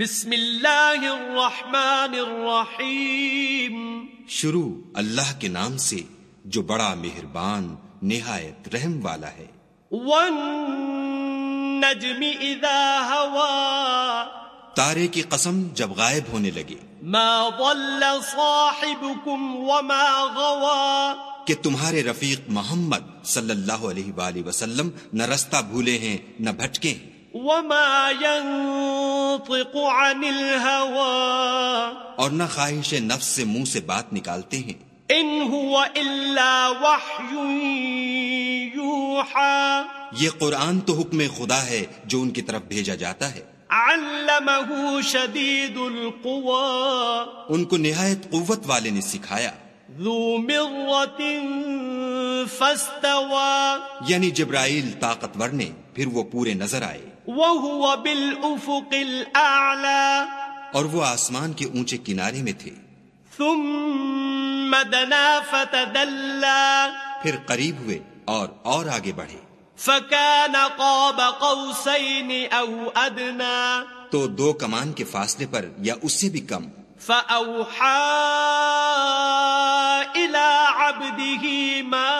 بسم اللہ الرحمن الرحیم۔ شروع اللہ کے نام سے جو بڑا مہربان نہایت رحم والا ہے۔ والنجم اذا ہوا۔ تارے کی قسم جب غائب ہونے لگے۔ ما ضل صاحبكم وما غوا۔ کہ تمہارے رفیق محمد صلی اللہ علیہ وآلہ وسلم نہ رستہ بھولے ہیں نہ بھٹکے ہیں۔ وما ينطق عن الهوى اور نہ خواہش نفس سے منہ سے بات نکالتے ہیں۔ ان هو الا وحي يوحى یہ قرآن تو حکم خدا ہے جو ان کی طرف بھیجا جاتا ہے۔ علمه شديد القوى ان کو نہایت قوت والے نے سکھایا۔ ذو مرة فاستوى. یعنی جبرائیل طاقتور نے پھر وہ پورے نظر آئے۔ وهو بالافق الاعلى اور وہ آسمان کے اونچے کنارے میں تھے۔ ثم دنا فتدلى. پھر قریب ہوئے اور اور آگے بڑھے۔ فكان قاب قوسين او ادنى تو دو کمان کے فاصلے پر یا اس سے بھی کم۔ فاوحى الى عبده ما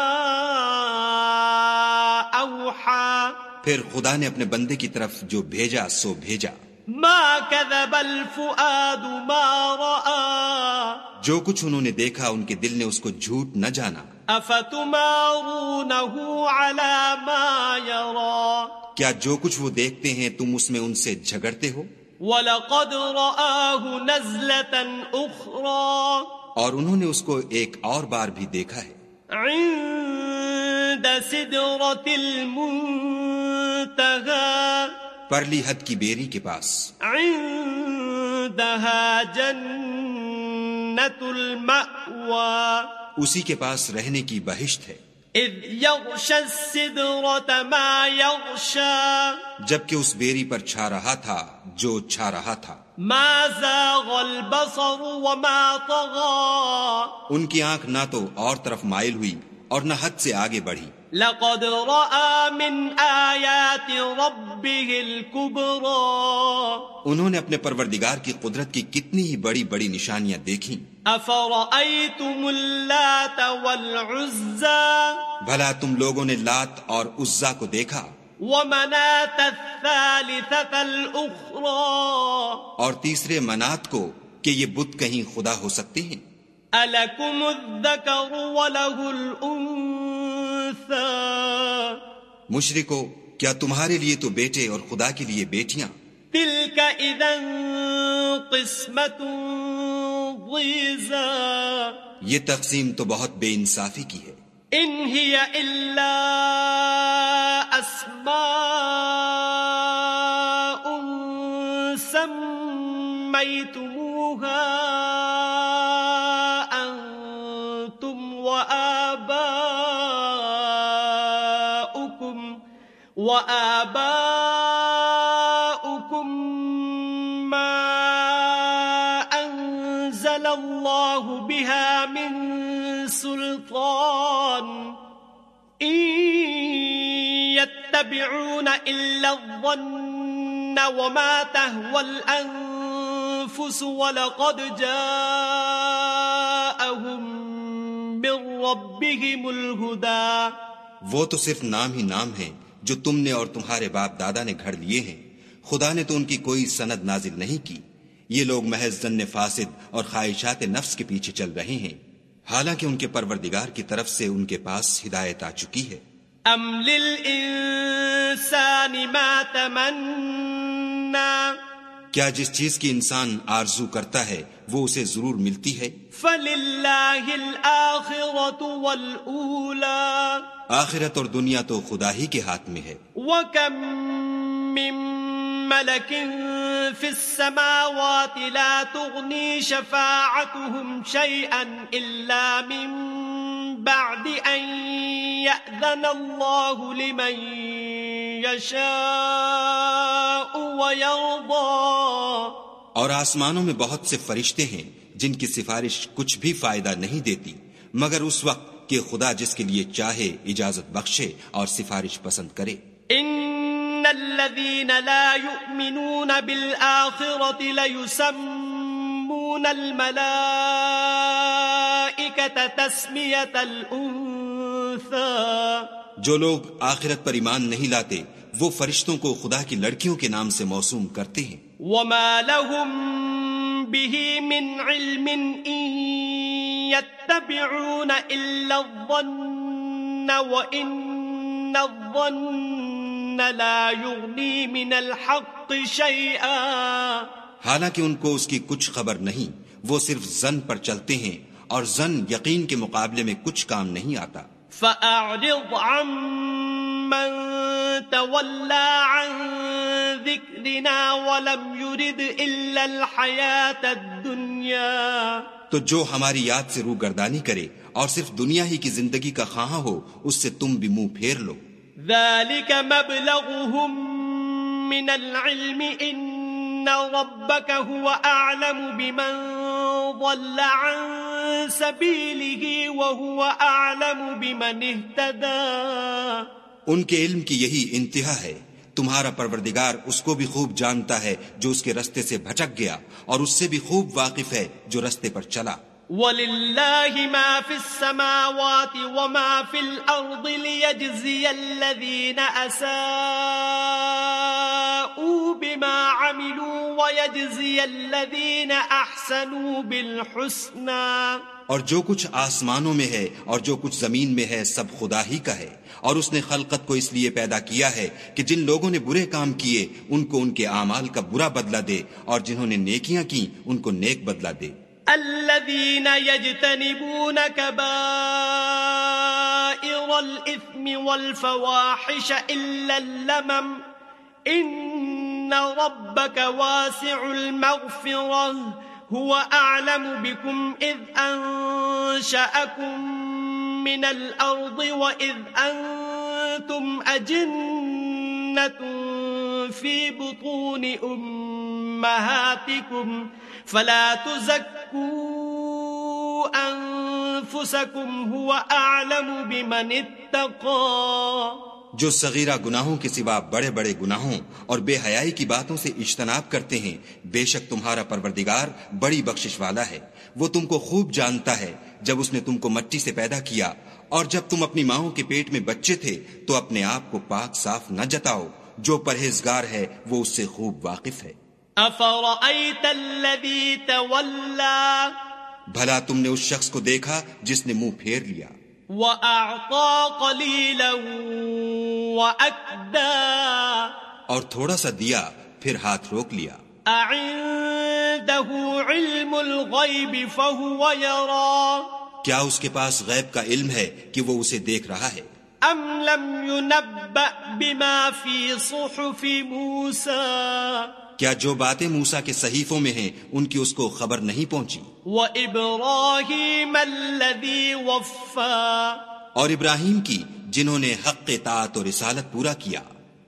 اوحى. پھر خدا نے اپنے بندے کی طرف جو بھیجا سو بھیجا۔ ما كذب الفؤاد ما راى جو کچھ انہوں نے دیکھا ان کے دل نے اس کو جھوٹ نہ جانا۔ افتمارونه على ما يرى. کیا جو کچھ وہ دیکھتے ہیں تم اس میں ان سے جھگڑتے ہو؟ ولقد رآه نزلة أخرى. اور انہوں نے اس کو ایک اور بار بھی دیکھا ہے۔ عند سدرة المنتهى پرلی حد کی بیری کے پاس۔ عندها جنة المأوى اسی کے پاس رہنے کی بہشت ہے۔ اذ يغشى السدرة ما يغشى جبکہ اس بیری پر چھا رہا تھا جو چھا رہا تھا۔ ما زاغ البصر وما طغى. ان کی آنکھ نہ تو اور طرف مائل ہوئی اور نہ حد سے آگے بڑھی۔ لقد رأى من آيات ربه الكبرى. انہوں نے اپنے پروردگار کی قدرت کی کتنی ہی بڑی بڑی نشانیاں دیکھی أفرأيتم اللات والعزى؟ بھلا تم لوگوں نے لات اور عزا کو دیکھا۔ الثالثة الأخرى. اور تیسرے منات کو کہ یہ بت کہیں خدا ہو سکتے ہیں؟ ألكم الذكر وله الأنثى. مشرکو کیا تمہارے لیے تو بیٹے اور خدا کے لیے بیٹیاں؟ تلك إذا قسمة ضيزى. یہ تقسیم تو بہت بے انصافی کی ہے۔ إن هي إلا أسماء سميتموها أنتم وآباؤكم وآباؤكم ما أنزل الله بها يتبعون إلا الظن وما تهوى الأنفس ولقد جاءهم من ربهم الهدى. وہ تو صرف نام ہی نام ہیں جو تم نے اور تمہارے باپ دادا نے گھڑ لیے ہیں۔ خدا نے تو ان کی کوئی سند نازل نہیں کی۔ یہ لوگ محض زن فاسد اور خواہشات نفس کے پیچھے چل رہے ہیں۔ حالانکہ ان کے پروردگار کی طرف سے ان کے پاس ہدایت آ چکی ہے۔ أم للإنسان ما تمنى کیا جس چیز کی انسان آرزو کرتا ہے وہ اسے ضرور ملتی ہے؟ فلله الآخرة والأولى آخرت اور دنیا تو خدا ہی کے ہاتھ میں ہے۔ وكم من ملك في السماوات لا تغني شفاعتهم شيئا إلا من بعد أن يأذن الله لمن يشاء ويرضى. اور آسمانوں میں بہت سے فرشتے ہیں جن کی سفارش کچھ بھی فائدہ نہیں دیتی مگر اس وقت کہ خدا جس کے لیے چاہے اجازت بخشے اور سفارش پسند کرے۔ إن الذين لا يؤمنون بالآخرة ليسمون الملائكة تسمية الأنثى. جو لوگ آخرت پر ایمان نہیں لاتے وہ فرشتوں کو خدا کی لڑکیوں کے نام سے موسوم کرتے ہیں۔ وما لهم به من علم إن يتبعون إلا الظن وإن الظن لا يغني من الحق شيئا۔ حالانکہ ان کو اس کی کچھ خبر نہیں وہ صرف زن پر چلتے ہیں اور زن یقین کے مقابلے میں کچھ کام نہیں آتا۔ فأعرض عن من تولى عن ذكرنا ولم يرد إلا الحياة الدنيا. تو جو ہماری یاد سے روگردانی کرے اور صرف دنیا ہی کی زندگی کا خواہاں ہو اس سے تم بھی منہ پھیر لو۔ ذلك مبلغهم من العلم إن ربك هو أعلم بمن ضل عن سبيله وهو بمن اهتدى ان کے علم کی یہی انتہا ہے۔ تمہارا پروردگار اس کو بھی خوب جانتا ہے جو اس کے رستے سے بھٹک گیا اور اس سے بھی خوب واقف ہے جو رستے پر چلا۔ وَلِلَّهِ مَا فِي السَّمَاوَاتِ وَمَا فِي الْأَرْضِ لِيَجْزِيَ الَّذِينَ أَسَاءُوا بِمَا عَمِلُوا وَيَجْزِيَ الَّذِينَ أَحْسَنُوا بِالْحُسْنَى۔ اور جو کچھ آسمانوں میں ہے اور جو کچھ زمین میں ہے سب خدا ہی کا ہے۔ اور اس نے خلقت کو اس لیے پیدا کیا ہے کہ جن لوگوں نے برے کام کیے ان کو ان کے اعمال کا برا بدلہ دے اور جنہوں نے نیکیاں کی ان کو نیک بدلہ دے۔ الذين يجتنبون كبائر الإثم والفواحش إلا اللمم إن ربك واسع المغفرة هو أعلم بكم إذ أنشأكم من الأرض وإذ أنتم أجنة في بطون أمهاتكم فلا تزكوا أنفسكم هو أعلم بمن اتقى جو صغیرہ گناہوں کے سوا بڑے بڑے گناہوں اور بے حیائی کی باتوں سے اجتناب کرتے ہیں بے شک تمہارا پروردگار بڑی بخشش والا ہے۔ وہ تم کو خوب جانتا ہے جب اس نے تم کو مٹی سے پیدا کیا اور جب تم اپنی ماؤں کے پیٹ میں بچے تھے تو اپنے آپ کو پاک صاف نہ جتاؤ۔ جو پرہیزگار ہے وہ اس سے خوب واقف ہے۔ بھلا تم نے اس شخص کو دیکھا جس نے منہ پھیر لیا۔ اور تھوڑا سا دیا پھر ہاتھ روک لیا۔ علم الغیب فهو يرى کیا اس کے پاس غیب کا علم ہے کہ وہ اسے دیکھ رہا ہے؟ ام لم ينبأ بما في صحف موسى کیا جو باتیں موسا کے صحیفوں میں ہیں ان کی اس کو خبر نہیں پہنچی۔ الَّذِي وَفَّى۔ اور ابراہیم کی جنہوں نے حق اطاعت اور رسالت پورا کیا۔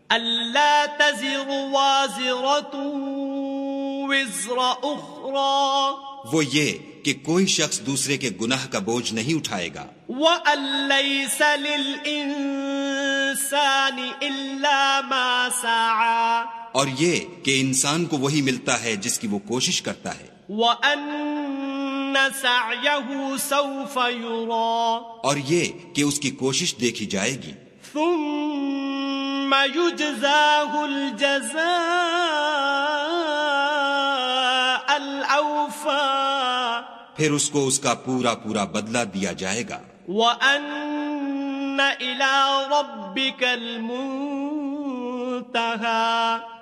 اللہ تزر وزر اخرى وہ یہ کہ کوئی شخص دوسرے کے گناہ کا بوجھ نہیں اٹھائے گا۔ وَأَن لَيْسَ لِلْإِنسَانِ إِلَّا مَا سَعَى. اور یہ کہ انسان کو وہی ملتا ہے جس کی وہ کوشش کرتا ہے۔ وَأَنَّ سَعْيَهُ سَوْفَ يُرَى. اور یہ کہ اس کی کوشش دیکھی جائے گی۔ ثُمَّ يُجْزَاهُ الْجَزَاءَ الْأَوْفَى. پھر اس کو اس کا پورا پورا بدلہ دیا جائے گا۔ الْمُنْتَهَى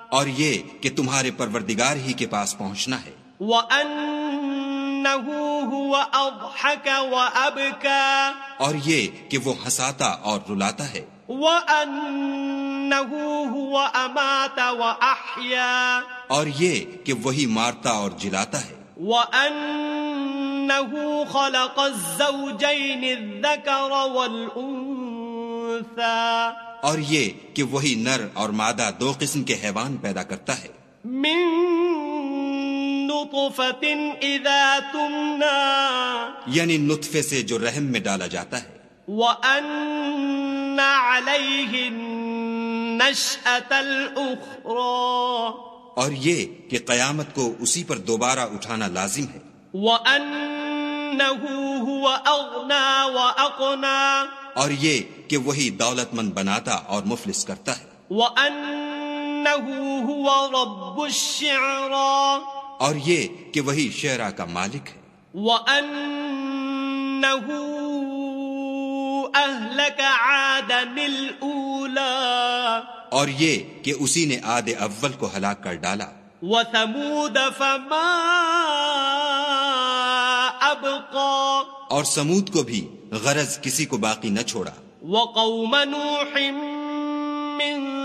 اور یہ کہ تمہارے پروردگار ہی کے پاس پہنچنا ہے۔ وَأَنَّهُ هُوَ أَضْحَكَ وَأَبْكَى. اور یہ کہ وہ ہنساتا اور رلاتا ہے۔ وَأَنَّهُ هُوَ أَمَاتَ وَأَحْيَا. اور یہ کہ وہی مارتا اور جلاتا ہے۔ وَأَنَّهُ خَلَقَ الزَّوْجَيْنِ الذَّكَرَ وَالْأُنثَى. اور یہ کہ وہی نر اور مادہ دو قسم کے حیوان پیدا کرتا ہے۔ من اذا تمنا یعنی نطفے سے جو رحم میں ڈالا جاتا ہے۔ وَأَنَّ عَلَيْهِ النشأة الأخرى. اور یہ کہ قیامت کو اسی پر دوبارہ اٹھانا لازم ہے۔ وأنه هو أغنى وأقنى. اور یہ کہ وہی دولت مند بناتا اور مفلس کرتا ہے۔ وأنه هو رب الشعرى۔ اور یہ کہ وہی شعرا کا مالک ہے۔ وأنه أهلك عادا الأولى۔ اور یہ کہ اسی نے آد اول کو ہلاک کر ڈالا۔ وثمود فما أبقى. اور سمود کو بھی غرض کسی کو باقی نہ چھوڑا۔ وقوم نوح من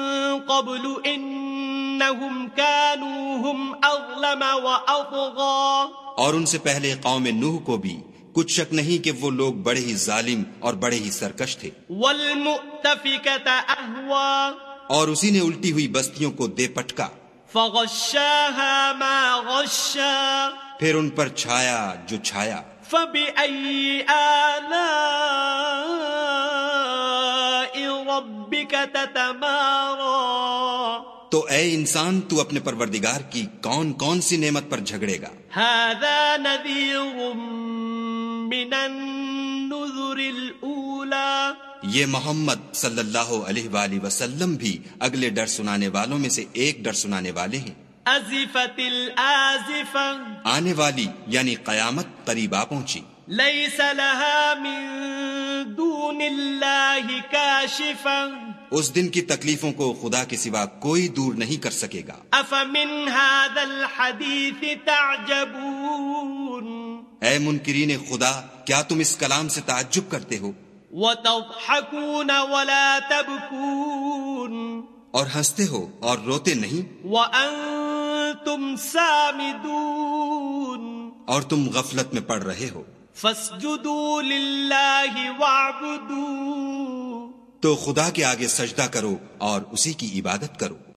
قبل إنهم كانوا هم أظلم وأطغى. اور ان سے پہلے قوم نوح کو بھی کچھ شک نہیں کہ وہ لوگ بڑے ہی ظالم اور بڑے ہی سرکش تھے۔ والمؤتفكة أهوى. اور اسی نے الٹی ہوئی بستیوں کو دے پٹکا۔ فغشاها ما غشا. پھر ان پر چھایا جو چھایا۔ فبأي آلاء ربك تتمارى تو اے انسان تو اپنے پروردگار کی کون کون سی نعمت پر جھگڑے گا؟ هذا نذير من النذر الأولى. یہ محمد صلی اللہ علیہ وآلہ وسلم بھی اگلے ڈر سنانے والوں میں سے ایک ڈر سنانے والے ہیں۔ آنے والی یعنی قیامت قریب آ پہنچی۔ ليس لها من دون الله كاشفة اس دن کی تکلیفوں کو خدا کے سوا کوئی دور نہیں کر سکے گا۔ أفمن هذا الحديث تعجبون۔ اے منکرین خدا کیا تم اس کلام سے تعجب کرتے ہو؟ وتضحكون ولا تبكون. اور ہنستے ہو اور روتے نہیں وأنتم سامدون. اور تم غفلت میں پڑ رہے ہو فاسجدوا لله واعبدوا. تو خدا کے آگے سجدہ کرو اور اسی کی عبادت کرو